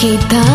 Kita